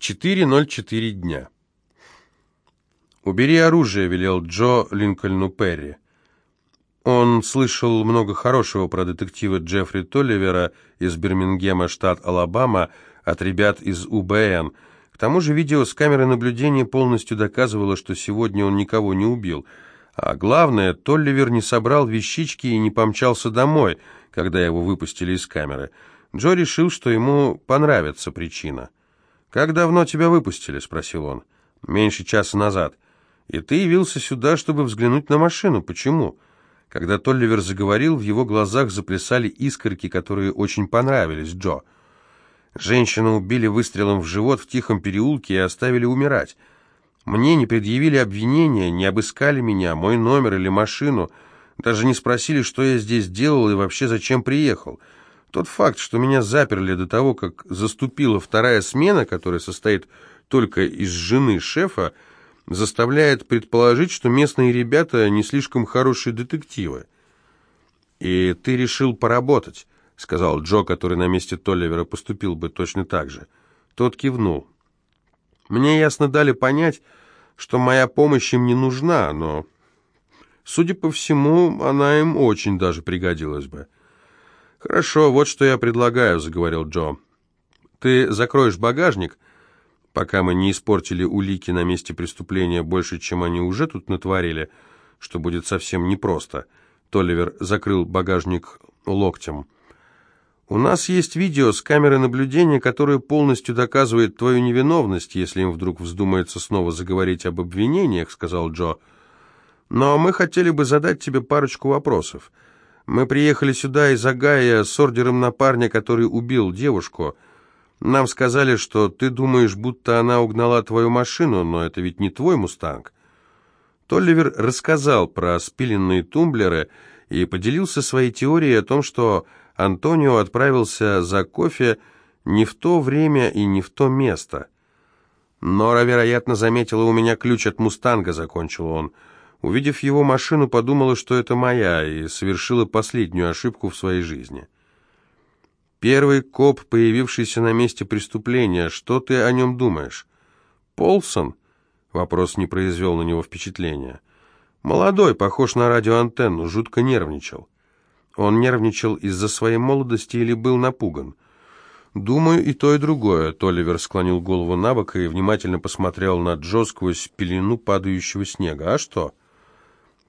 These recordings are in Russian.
4.04 дня. «Убери оружие», — велел Джо Линкольну Перри. Он слышал много хорошего про детектива Джеффри Толливера из Бирмингема, штат Алабама, от ребят из УБН. К тому же видео с камеры наблюдения полностью доказывало, что сегодня он никого не убил. А главное, Толливер не собрал вещички и не помчался домой, когда его выпустили из камеры. Джо решил, что ему понравится причина. «Как давно тебя выпустили?» — спросил он. «Меньше часа назад. И ты явился сюда, чтобы взглянуть на машину. Почему?» Когда Толливер заговорил, в его глазах заплясали искорки, которые очень понравились Джо. Женщину убили выстрелом в живот в тихом переулке и оставили умирать. Мне не предъявили обвинения, не обыскали меня, мой номер или машину, даже не спросили, что я здесь делал и вообще зачем приехал. Тот факт, что меня заперли до того, как заступила вторая смена, которая состоит только из жены шефа, заставляет предположить, что местные ребята не слишком хорошие детективы. «И ты решил поработать», — сказал Джо, который на месте Толливера поступил бы точно так же. Тот кивнул. «Мне ясно дали понять, что моя помощь им не нужна, но, судя по всему, она им очень даже пригодилась бы». «Хорошо, вот что я предлагаю», — заговорил Джо. «Ты закроешь багажник, пока мы не испортили улики на месте преступления больше, чем они уже тут натворили, что будет совсем непросто». Толивер закрыл багажник локтем. «У нас есть видео с камеры наблюдения, которое полностью доказывает твою невиновность, если им вдруг вздумается снова заговорить об обвинениях», — сказал Джо. «Но мы хотели бы задать тебе парочку вопросов». Мы приехали сюда из Агая с ордером на парня, который убил девушку. Нам сказали, что ты думаешь, будто она угнала твою машину, но это ведь не твой «Мустанг». Толливер рассказал про спиленные тумблеры и поделился своей теорией о том, что Антонио отправился за кофе не в то время и не в то место. Нора, вероятно, заметила у меня ключ от «Мустанга», — закончил он, — Увидев его машину, подумала, что это моя, и совершила последнюю ошибку в своей жизни. Первый коп, появившийся на месте преступления, что ты о нем думаешь? Полсон? Вопрос не произвел на него впечатления. Молодой, похож на радиоантенну, жутко нервничал. Он нервничал из-за своей молодости или был напуган? «Думаю, и то, и другое», — Толивер склонил голову на бок и внимательно посмотрел на Джо сквозь пелену падающего снега. «А что?»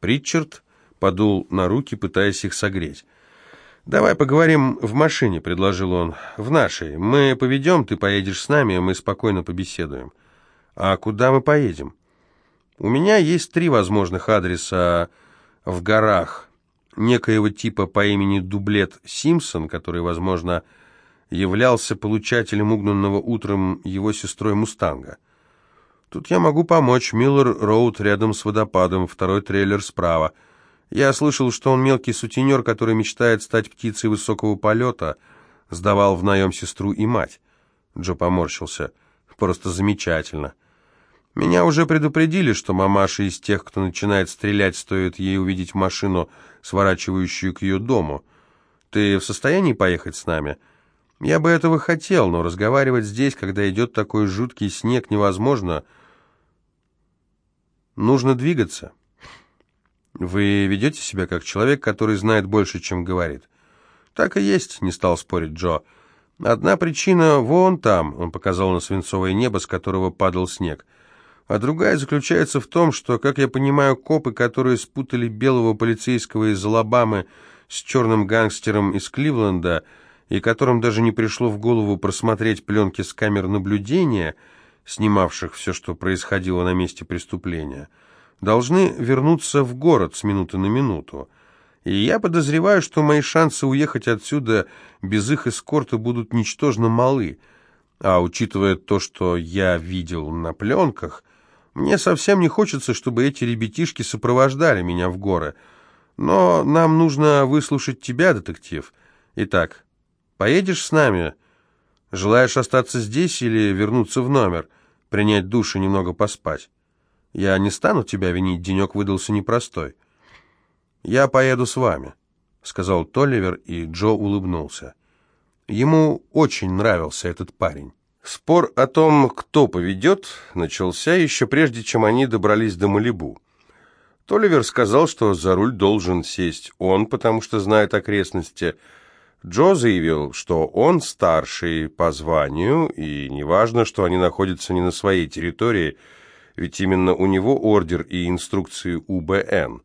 Притчард подул на руки, пытаясь их согреть. «Давай поговорим в машине», — предложил он. «В нашей. Мы поведем, ты поедешь с нами, мы спокойно побеседуем». «А куда мы поедем?» «У меня есть три возможных адреса в горах. Некоего типа по имени Дублет Симпсон, который, возможно, являлся получателем угнанного утром его сестрой Мустанга». Тут я могу помочь. Миллер Роуд рядом с водопадом, второй трейлер справа. Я слышал, что он мелкий сутенер, который мечтает стать птицей высокого полета. Сдавал в наем сестру и мать. Джо поморщился. Просто замечательно. Меня уже предупредили, что мамаша из тех, кто начинает стрелять, стоит ей увидеть машину, сворачивающую к ее дому. Ты в состоянии поехать с нами?» Я бы этого хотел, но разговаривать здесь, когда идет такой жуткий снег, невозможно. Нужно двигаться. Вы ведете себя как человек, который знает больше, чем говорит. Так и есть, не стал спорить Джо. Одна причина вон там, он показал на свинцовое небо, с которого падал снег. А другая заключается в том, что, как я понимаю, копы, которые спутали белого полицейского из Алабамы с черным гангстером из Кливленда, и которым даже не пришло в голову просмотреть пленки с камер наблюдения – снимавших все, что происходило на месте преступления, должны вернуться в город с минуты на минуту. И я подозреваю, что мои шансы уехать отсюда без их эскорта будут ничтожно малы. А учитывая то, что я видел на пленках, мне совсем не хочется, чтобы эти ребятишки сопровождали меня в горы. Но нам нужно выслушать тебя, детектив. Итак, поедешь с нами?» Желаешь остаться здесь или вернуться в номер, принять душ и немного поспать? Я не стану тебя винить, денек выдался непростой. Я поеду с вами, сказал Толливер, и Джо улыбнулся. Ему очень нравился этот парень. Спор о том, кто поведет, начался еще прежде, чем они добрались до Малибу. Толивер сказал, что за руль должен сесть он, потому что знает окрестности. Джо заявил, что он старший по званию, и неважно, что они находятся не на своей территории, ведь именно у него ордер и инструкции УБН.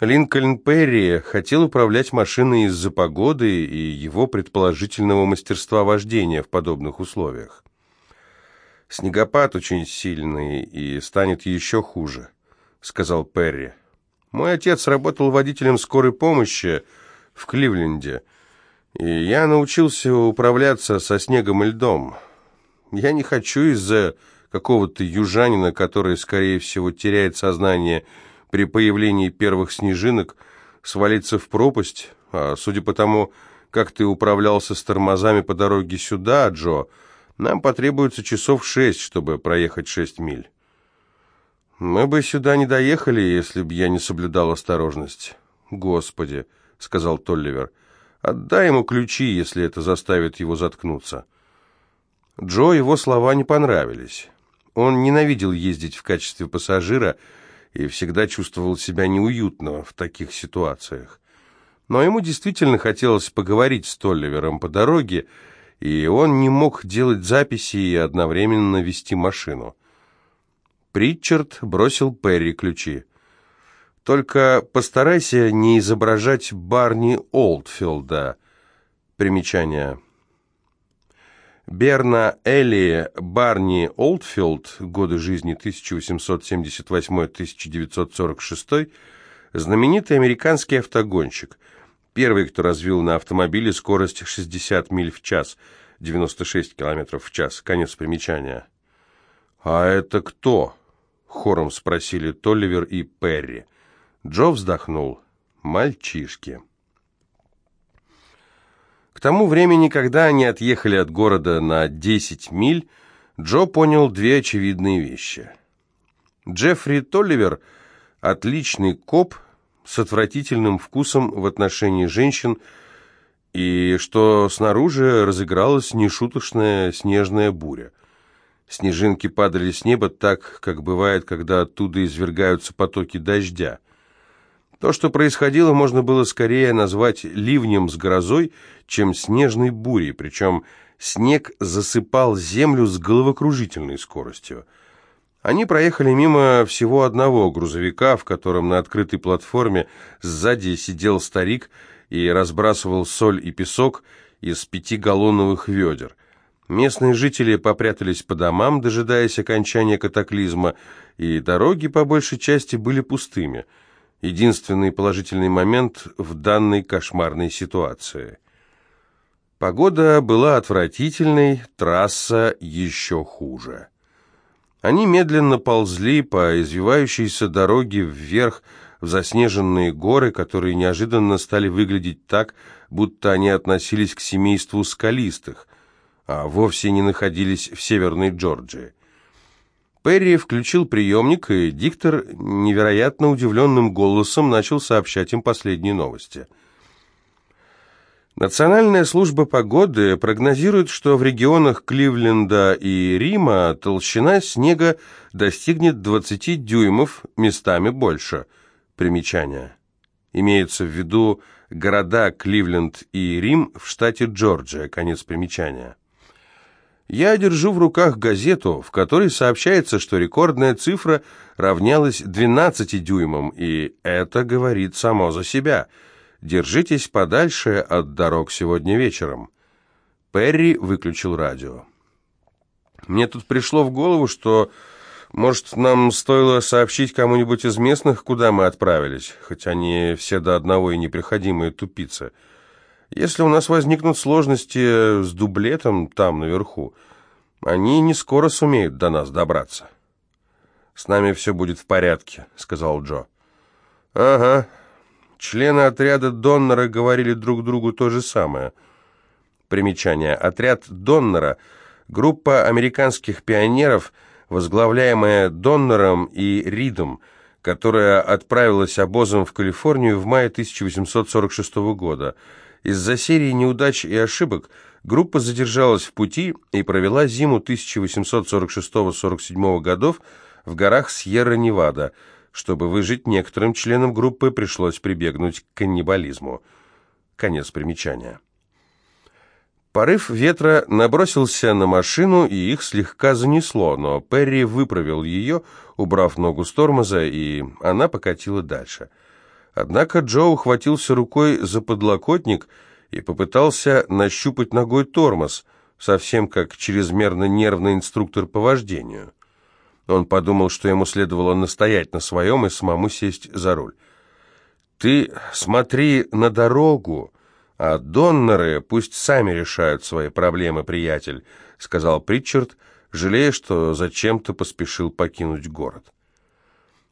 Линкольн Перри хотел управлять машиной из-за погоды и его предположительного мастерства вождения в подобных условиях. «Снегопад очень сильный и станет еще хуже», — сказал Перри. «Мой отец работал водителем скорой помощи в Кливленде, и я научился управляться со снегом и льдом. Я не хочу из-за какого-то южанина, который, скорее всего, теряет сознание, — при появлении первых снежинок свалиться в пропасть, а судя по тому, как ты управлялся с тормозами по дороге сюда, Джо, нам потребуется часов шесть, чтобы проехать шесть миль. Мы бы сюда не доехали, если бы я не соблюдал осторожность. Господи, сказал Толливер, отдай ему ключи, если это заставит его заткнуться. Джо его слова не понравились. Он ненавидел ездить в качестве пассажира, и всегда чувствовал себя неуютно в таких ситуациях. Но ему действительно хотелось поговорить с Толливером по дороге, и он не мог делать записи и одновременно вести машину. Притчард бросил Перри ключи. «Только постарайся не изображать Барни Олдфилда». Примечание. Берна Элли Барни Олдфилд, годы жизни 1878-1946, знаменитый американский автогонщик, первый, кто развил на автомобиле скорость 60 миль в час, 96 км в час, конец примечания. «А это кто?» — хором спросили Толливер и Перри. Джо вздохнул. «Мальчишки». К тому времени, когда они отъехали от города на 10 миль, Джо понял две очевидные вещи. Джеффри Толливер – отличный коп с отвратительным вкусом в отношении женщин, и что снаружи разыгралась нешуточная снежная буря. Снежинки падали с неба так, как бывает, когда оттуда извергаются потоки дождя. То, что происходило, можно было скорее назвать ливнем с грозой, чем снежной бурей, причем снег засыпал землю с головокружительной скоростью. Они проехали мимо всего одного грузовика, в котором на открытой платформе сзади сидел старик и разбрасывал соль и песок из пятигаллоновых ведер. Местные жители попрятались по домам, дожидаясь окончания катаклизма, и дороги по большей части были пустыми – единственный положительный момент в данной кошмарной ситуации. Погода была отвратительной, трасса еще хуже. Они медленно ползли по извивающейся дороге вверх в заснеженные горы, которые неожиданно стали выглядеть так, будто они относились к семейству скалистых, а вовсе не находились в Северной Джорджии. Перри включил приемник, и диктор невероятно удивленным голосом начал сообщать им последние новости. Национальная служба погоды прогнозирует, что в регионах Кливленда и Рима толщина снега достигнет 20 дюймов, местами больше. Примечание. Имеется в виду города Кливленд и Рим в штате Джорджия. Конец примечания. Я держу в руках газету, в которой сообщается, что рекордная цифра равнялась 12 дюймам, и это говорит само за себя. Держитесь подальше от дорог сегодня вечером. Перри выключил радио. Мне тут пришло в голову, что, может, нам стоило сообщить кому-нибудь из местных, куда мы отправились, хоть они все до одного и неприходимые тупицы. Если у нас возникнут сложности с дублетом там, наверху, они не скоро сумеют до нас добраться. «С нами все будет в порядке», — сказал Джо. «Ага. Члены отряда Доннера говорили друг другу то же самое». Примечание. Отряд Доннера — группа американских пионеров, возглавляемая Доннером и Ридом, которая отправилась обозом в Калифорнию в мае 1846 года. Из-за серии неудач и ошибок группа задержалась в пути и провела зиму 1846-47 годов в горах Сьерра-Невада. Чтобы выжить, некоторым членам группы пришлось прибегнуть к каннибализму. Конец примечания. Порыв ветра набросился на машину, и их слегка занесло, но Перри выправил ее, убрав ногу с тормоза, и она покатила дальше. Однако Джо ухватился рукой за подлокотник и попытался нащупать ногой тормоз, совсем как чрезмерно нервный инструктор по вождению. Он подумал, что ему следовало настоять на своем и самому сесть за руль. «Ты смотри на дорогу!» «А доноры пусть сами решают свои проблемы, приятель», — сказал Притчард, жалея, что зачем-то поспешил покинуть город.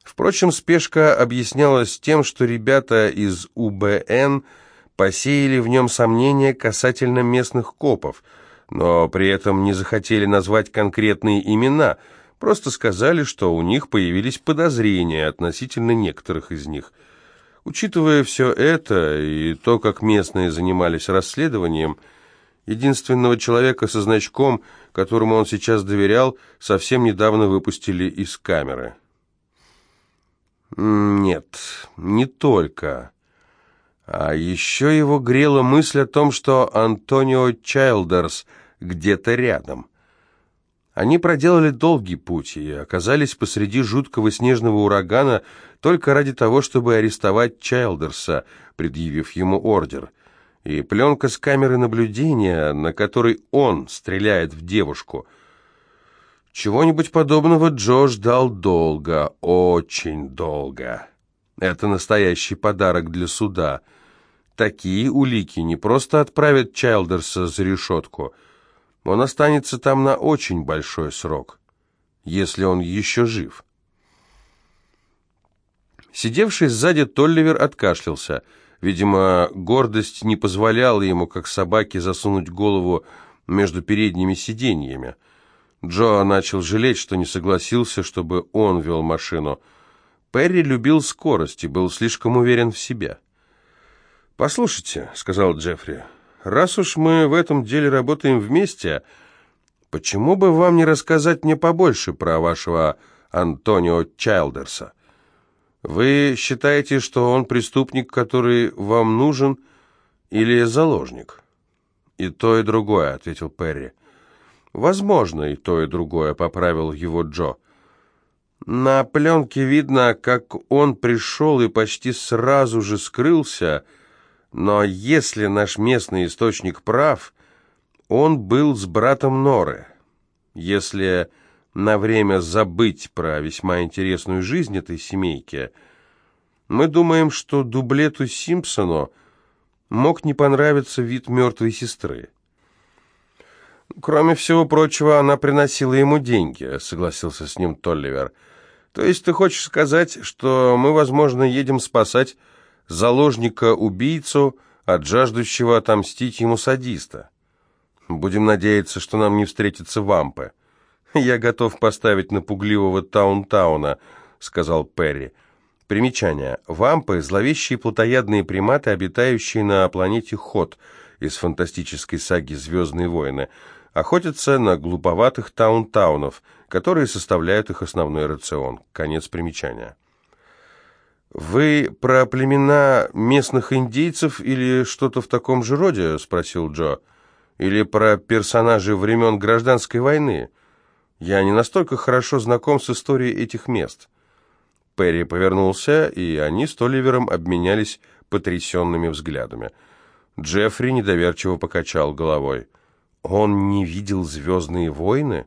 Впрочем, спешка объяснялась тем, что ребята из УБН посеяли в нем сомнения касательно местных копов, но при этом не захотели назвать конкретные имена, просто сказали, что у них появились подозрения относительно некоторых из них — Учитывая все это и то, как местные занимались расследованием, единственного человека со значком, которому он сейчас доверял, совсем недавно выпустили из камеры. Нет, не только. А еще его грела мысль о том, что Антонио Чайлдерс где-то рядом. Они проделали долгий путь и оказались посреди жуткого снежного урагана только ради того, чтобы арестовать Чайлдерса, предъявив ему ордер. И пленка с камеры наблюдения, на которой он стреляет в девушку. Чего-нибудь подобного Джо ждал долго, очень долго. Это настоящий подарок для суда. Такие улики не просто отправят Чайлдерса за решетку – он останется там на очень большой срок, если он еще жив. Сидевший сзади Толливер откашлялся. Видимо, гордость не позволяла ему, как собаке, засунуть голову между передними сиденьями. Джо начал жалеть, что не согласился, чтобы он вел машину. Перри любил скорость и был слишком уверен в себе. «Послушайте», — сказал Джеффри, раз уж мы в этом деле работаем вместе, почему бы вам не рассказать мне побольше про вашего Антонио Чайлдерса? Вы считаете, что он преступник, который вам нужен, или заложник?» «И то, и другое», — ответил Перри. «Возможно, и то, и другое», — поправил его Джо. «На пленке видно, как он пришел и почти сразу же скрылся», — но если наш местный источник прав, он был с братом Норы. Если на время забыть про весьма интересную жизнь этой семейки, мы думаем, что дублету Симпсону мог не понравиться вид мертвой сестры. «Кроме всего прочего, она приносила ему деньги», — согласился с ним Толливер. «То есть ты хочешь сказать, что мы, возможно, едем спасать заложника-убийцу от жаждущего отомстить ему садиста. Будем надеяться, что нам не встретятся вампы. Я готов поставить на пугливого Таунтауна, сказал Перри. Примечание. Вампы – зловещие плотоядные приматы, обитающие на планете Хот из фантастической саги «Звездные войны», охотятся на глуповатых таунтаунов, которые составляют их основной рацион. Конец примечания. «Вы про племена местных индейцев или что-то в таком же роде?» — спросил Джо. «Или про персонажей времен гражданской войны? Я не настолько хорошо знаком с историей этих мест». Перри повернулся, и они с Толивером обменялись потрясенными взглядами. Джеффри недоверчиво покачал головой. «Он не видел «Звездные войны»?»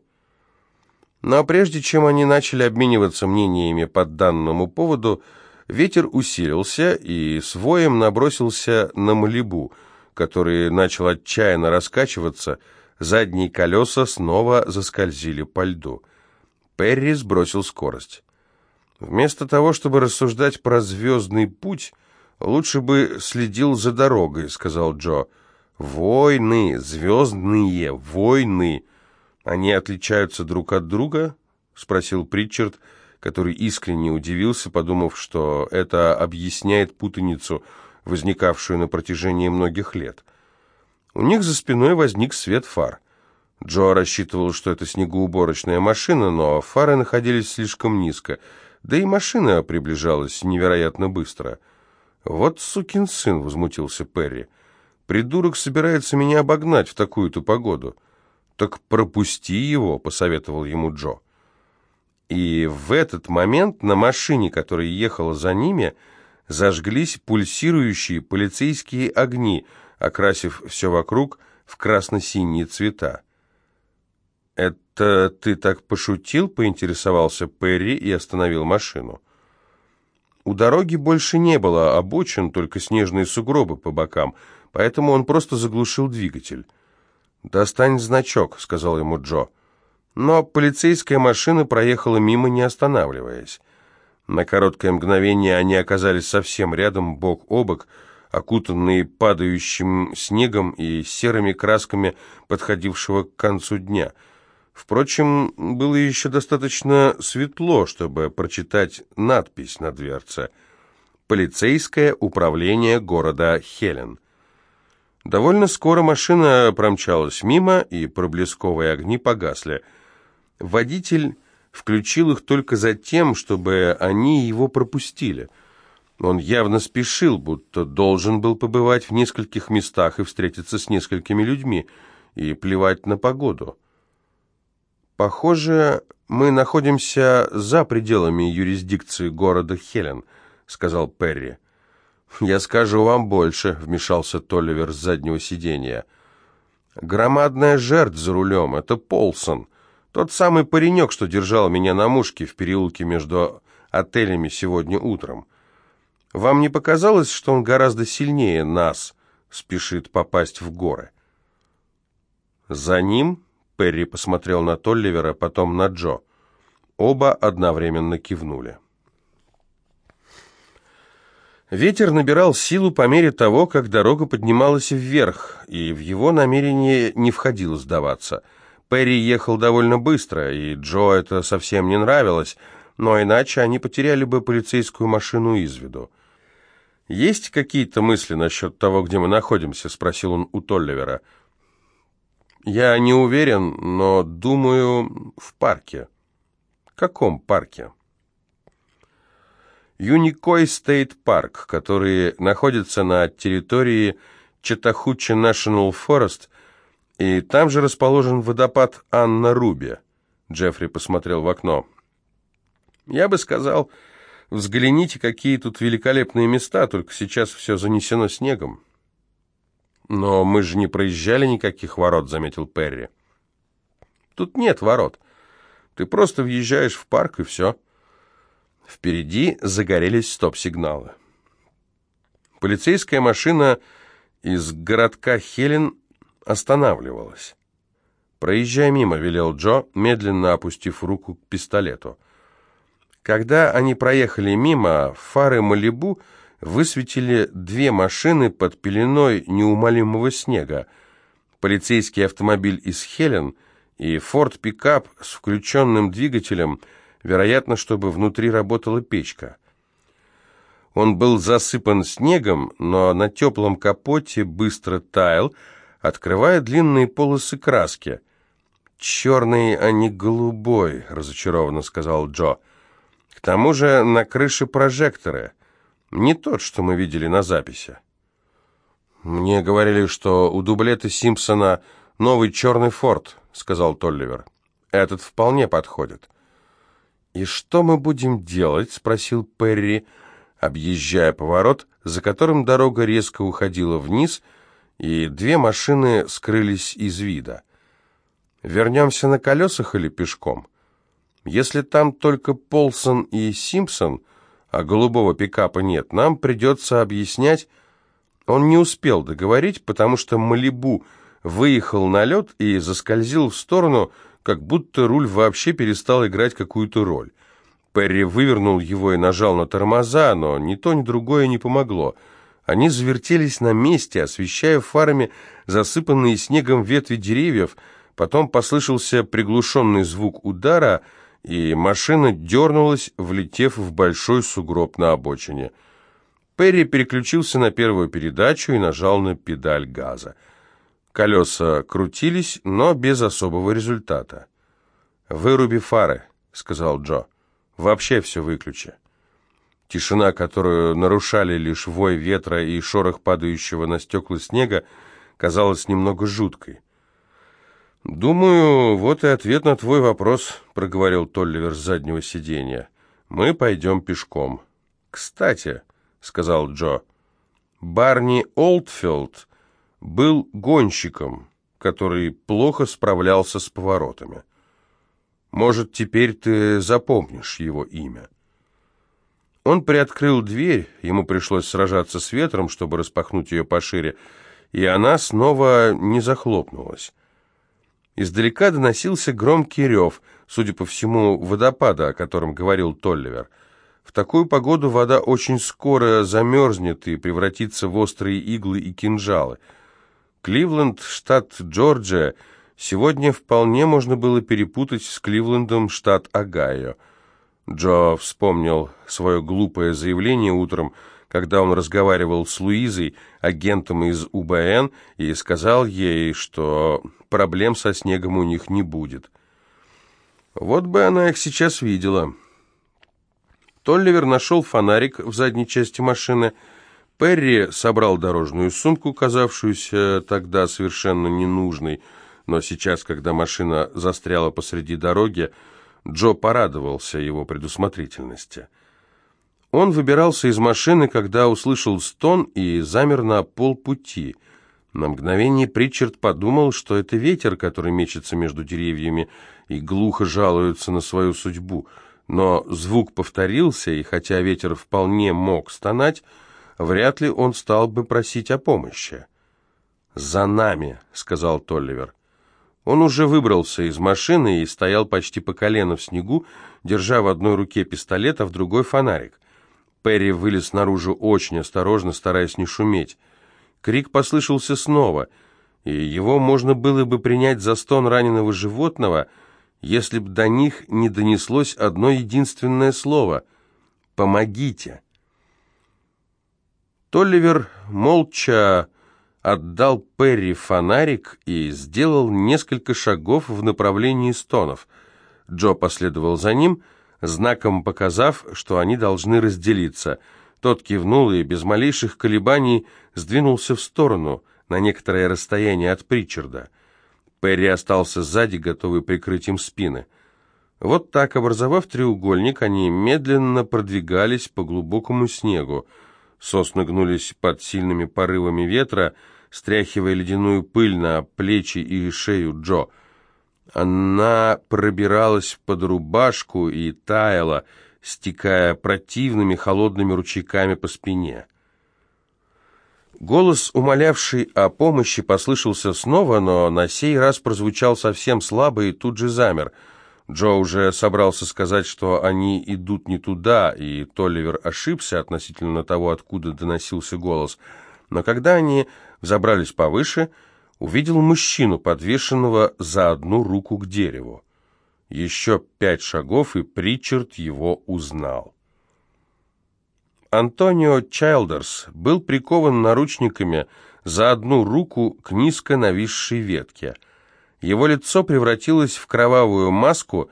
Но прежде чем они начали обмениваться мнениями по данному поводу, Ветер усилился и с воем набросился на Малибу, который начал отчаянно раскачиваться, задние колеса снова заскользили по льду. Перри сбросил скорость. Вместо того, чтобы рассуждать про звездный путь, лучше бы следил за дорогой, сказал Джо. Войны, звездные войны. Они отличаются друг от друга? спросил Притчард, — который искренне удивился, подумав, что это объясняет путаницу возникавшую на протяжении многих лет. У них за спиной возник свет фар. Джо рассчитывал, что это снегоуборочная машина, но фары находились слишком низко, да и машина приближалась невероятно быстро. «Вот сукин сын!» — возмутился Перри. «Придурок собирается меня обогнать в такую-то погоду». «Так пропусти его», — посоветовал ему Джо. И в этот момент на машине, которая ехала за ними, зажглись пульсирующие полицейские огни, окрасив все вокруг в красно-синие цвета. «Это ты так пошутил?» — поинтересовался Перри и остановил машину. У дороги больше не было обочин, только снежные сугробы по бокам, поэтому он просто заглушил двигатель. «Достань значок», — сказал ему Джо. Но полицейская машина проехала мимо, не останавливаясь. На короткое мгновение они оказались совсем рядом, бок о бок, окутанные падающим снегом и серыми красками подходившего к концу дня. Впрочем, было еще достаточно светло, чтобы прочитать надпись на дверце «Полицейское управление города Хелен». Довольно скоро машина промчалась мимо, и проблесковые огни погасли – Водитель включил их только за тем, чтобы они его пропустили. Он явно спешил, будто должен был побывать в нескольких местах и встретиться с несколькими людьми, и плевать на погоду. «Похоже, мы находимся за пределами юрисдикции города Хелен», — сказал Перри. «Я скажу вам больше», — вмешался Толливер с заднего сиденья. «Громадная жертва за рулем — это Полсон. Тот самый паренек, что держал меня на мушке в переулке между отелями сегодня утром. Вам не показалось, что он гораздо сильнее нас спешит попасть в горы? За ним Перри посмотрел на Толливера, потом на Джо. Оба одновременно кивнули. Ветер набирал силу по мере того, как дорога поднималась вверх, и в его намерение не входило сдаваться – Перри ехал довольно быстро, и Джо это совсем не нравилось, но иначе они потеряли бы полицейскую машину из виду. «Есть какие-то мысли насчет того, где мы находимся?» — спросил он у Толливера. «Я не уверен, но думаю, в парке». «Каком парке?» Unicoi State Park, который находится на территории Chattahoochee National Forest и там же расположен водопад Анна Руби. Джеффри посмотрел в окно. Я бы сказал, взгляните, какие тут великолепные места, только сейчас все занесено снегом. Но мы же не проезжали никаких ворот, заметил Перри. Тут нет ворот. Ты просто въезжаешь в парк и все. Впереди загорелись стоп-сигналы. Полицейская машина из городка Хелен останавливалась. «Проезжай мимо», — велел Джо, медленно опустив руку к пистолету. Когда они проехали мимо, фары «Малибу» высветили две машины под пеленой неумолимого снега. Полицейский автомобиль из Хелен и форд-пикап с включенным двигателем, вероятно, чтобы внутри работала печка. Он был засыпан снегом, но на теплом капоте быстро таял, открывая длинные полосы краски. «Черный, а не голубой», — разочарованно сказал Джо. «К тому же на крыше прожекторы. Не тот, что мы видели на записи». «Мне говорили, что у дублета Симпсона новый черный форт», — сказал Толливер. «Этот вполне подходит». «И что мы будем делать?» — спросил Перри, объезжая поворот, за которым дорога резко уходила вниз — и две машины скрылись из вида. Вернемся на колесах или пешком? Если там только Полсон и Симпсон, а голубого пикапа нет, нам придется объяснять... Он не успел договорить, потому что Малибу выехал на лед и заскользил в сторону, как будто руль вообще перестал играть какую-то роль. Перри вывернул его и нажал на тормоза, но ни то, ни другое не помогло — они завертелись на месте, освещая фарами засыпанные снегом ветви деревьев. Потом послышался приглушенный звук удара, и машина дернулась, влетев в большой сугроб на обочине. Перри переключился на первую передачу и нажал на педаль газа. Колеса крутились, но без особого результата. «Выруби фары», — сказал Джо. «Вообще все выключи». Тишина, которую нарушали лишь вой ветра и шорох падающего на стекла снега, казалась немного жуткой. «Думаю, вот и ответ на твой вопрос», — проговорил Толливер с заднего сиденья. «Мы пойдем пешком». «Кстати», — сказал Джо, — «Барни Олдфилд был гонщиком, который плохо справлялся с поворотами. Может, теперь ты запомнишь его имя». Он приоткрыл дверь, ему пришлось сражаться с ветром, чтобы распахнуть ее пошире, и она снова не захлопнулась. Издалека доносился громкий рев, судя по всему, водопада, о котором говорил Толливер. В такую погоду вода очень скоро замерзнет и превратится в острые иглы и кинжалы. Кливленд, штат Джорджия, сегодня вполне можно было перепутать с Кливлендом, штат Огайо. Джо вспомнил свое глупое заявление утром, когда он разговаривал с Луизой, агентом из УБН, и сказал ей, что проблем со снегом у них не будет. Вот бы она их сейчас видела. Толливер нашел фонарик в задней части машины. Перри собрал дорожную сумку, казавшуюся тогда совершенно ненужной, но сейчас, когда машина застряла посреди дороги, Джо порадовался его предусмотрительности. Он выбирался из машины, когда услышал стон и замер на полпути. На мгновение Притчард подумал, что это ветер, который мечется между деревьями и глухо жалуется на свою судьбу. Но звук повторился, и хотя ветер вполне мог стонать, вряд ли он стал бы просить о помощи. «За нами», — сказал Толливер. Он уже выбрался из машины и стоял почти по колено в снегу, держа в одной руке пистолет, а в другой фонарик. Перри вылез наружу очень осторожно, стараясь не шуметь. Крик послышался снова, и его можно было бы принять за стон раненого животного, если б до них не донеслось одно единственное слово «Помогите!». Толливер молча отдал Перри фонарик и сделал несколько шагов в направлении стонов. Джо последовал за ним, знаком показав, что они должны разделиться. Тот кивнул и без малейших колебаний сдвинулся в сторону, на некоторое расстояние от Причарда. Перри остался сзади, готовый прикрыть им спины. Вот так, образовав треугольник, они медленно продвигались по глубокому снегу. Сосны гнулись под сильными порывами ветра, стряхивая ледяную пыль на плечи и шею Джо. Она пробиралась под рубашку и таяла, стекая противными холодными ручейками по спине. Голос, умолявший о помощи, послышался снова, но на сей раз прозвучал совсем слабо и тут же замер. Джо уже собрался сказать, что они идут не туда, и Толливер ошибся относительно того, откуда доносился голос. Но когда они взобрались повыше, увидел мужчину, подвешенного за одну руку к дереву. Еще пять шагов, и Причард его узнал. Антонио Чайлдерс был прикован наручниками за одну руку к низко нависшей ветке. Его лицо превратилось в кровавую маску,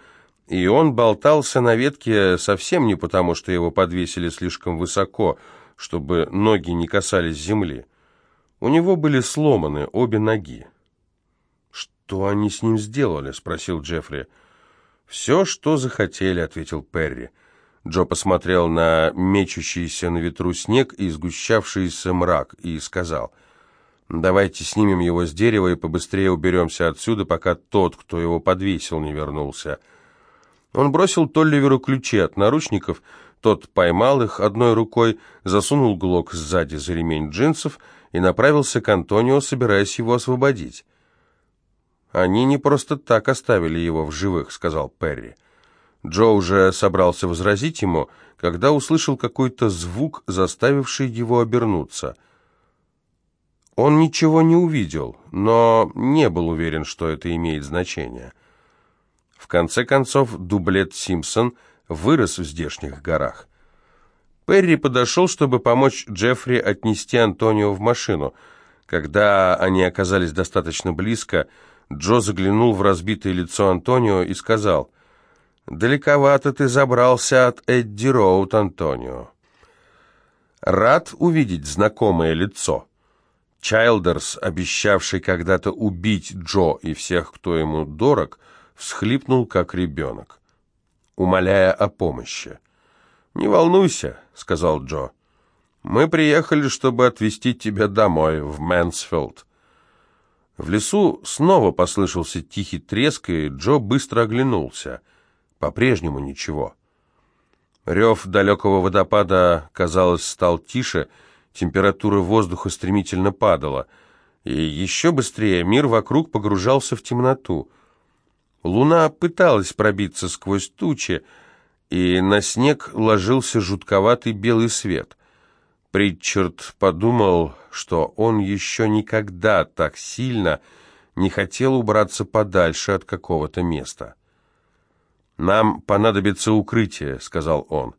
и он болтался на ветке совсем не потому, что его подвесили слишком высоко, чтобы ноги не касались земли. У него были сломаны обе ноги. «Что они с ним сделали?» — спросил Джеффри. «Все, что захотели», — ответил Перри. Джо посмотрел на мечущийся на ветру снег и сгущавшийся мрак и сказал, «Давайте снимем его с дерева и побыстрее уберемся отсюда, пока тот, кто его подвесил, не вернулся». Он бросил Толливеру ключи от наручников, тот поймал их одной рукой, засунул глок сзади за ремень джинсов и направился к Антонио, собираясь его освободить. «Они не просто так оставили его в живых», — сказал Перри. Джо уже собрался возразить ему, когда услышал какой-то звук, заставивший его обернуться. Он ничего не увидел, но не был уверен, что это имеет значение. В конце концов, дублет Симпсон вырос в здешних горах. Перри подошел, чтобы помочь Джеффри отнести Антонио в машину. Когда они оказались достаточно близко, Джо заглянул в разбитое лицо Антонио и сказал, «Далековато ты забрался от Эдди Роуд, Антонио». Рад увидеть знакомое лицо. Чайлдерс, обещавший когда-то убить Джо и всех, кто ему дорог, всхлипнул, как ребенок, умоляя о помощи. «Не волнуйся», — сказал Джо. «Мы приехали, чтобы отвезти тебя домой, в Мэнсфилд». В лесу снова послышался тихий треск, и Джо быстро оглянулся. По-прежнему ничего. Рев далекого водопада, казалось, стал тише, температура воздуха стремительно падала, и еще быстрее мир вокруг погружался в темноту. Луна пыталась пробиться сквозь тучи, и на снег ложился жутковатый белый свет. Притчард подумал, что он еще никогда так сильно не хотел убраться подальше от какого-то места. «Нам понадобится укрытие», — сказал он.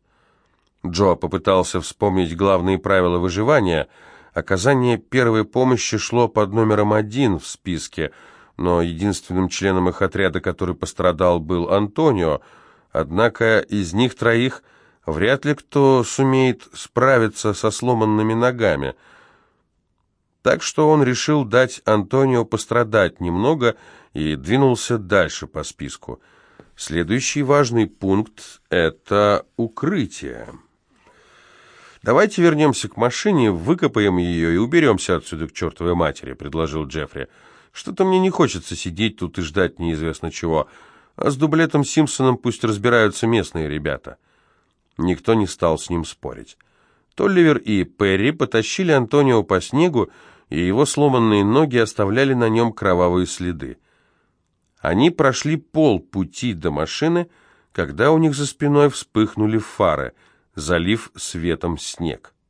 Джо попытался вспомнить главные правила выживания. Оказание первой помощи шло под номером один в списке, но единственным членом их отряда, который пострадал, был Антонио — Однако из них троих вряд ли кто сумеет справиться со сломанными ногами. Так что он решил дать Антонио пострадать немного и двинулся дальше по списку. Следующий важный пункт – это укрытие. «Давайте вернемся к машине, выкопаем ее и уберемся отсюда к чертовой матери», – предложил Джеффри. «Что-то мне не хочется сидеть тут и ждать неизвестно чего». А с дублетом Симпсоном пусть разбираются местные ребята. Никто не стал с ним спорить. Толливер и Перри потащили Антонио по снегу, и его сломанные ноги оставляли на нем кровавые следы. Они прошли пол пути до машины, когда у них за спиной вспыхнули фары, залив светом снег.